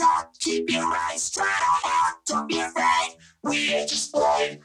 up, keep your eyes straight ahead. Don't be afraid, we just play.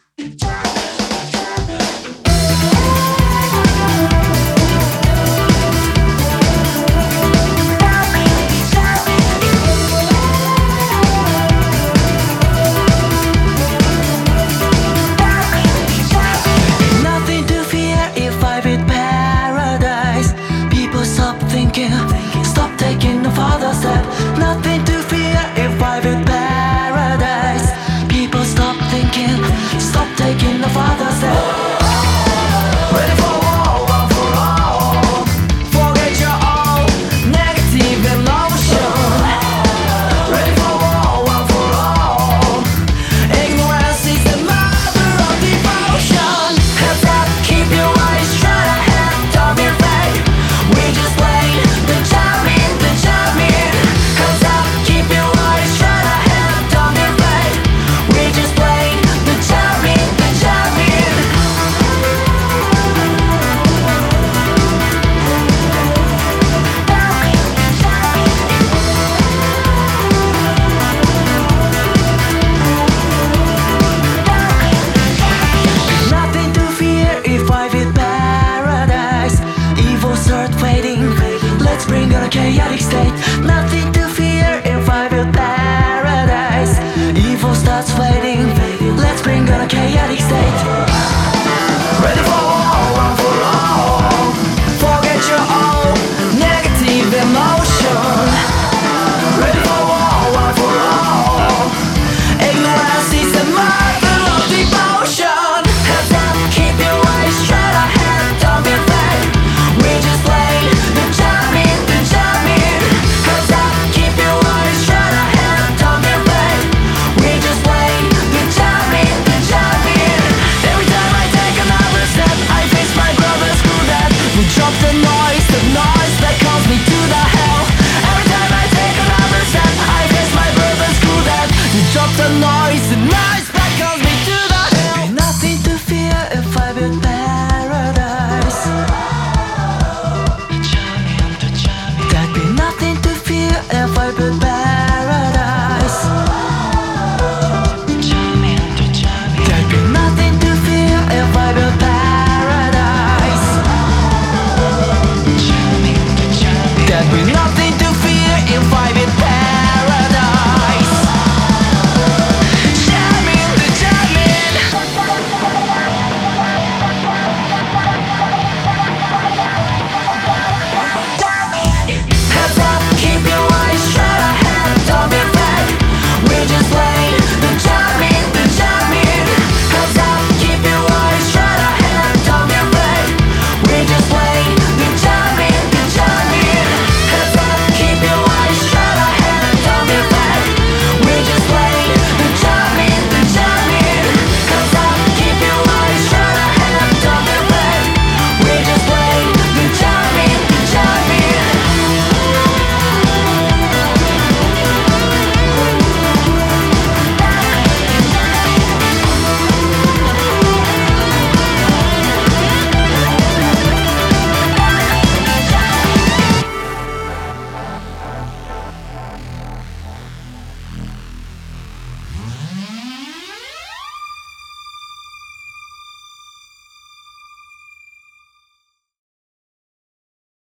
goodbye.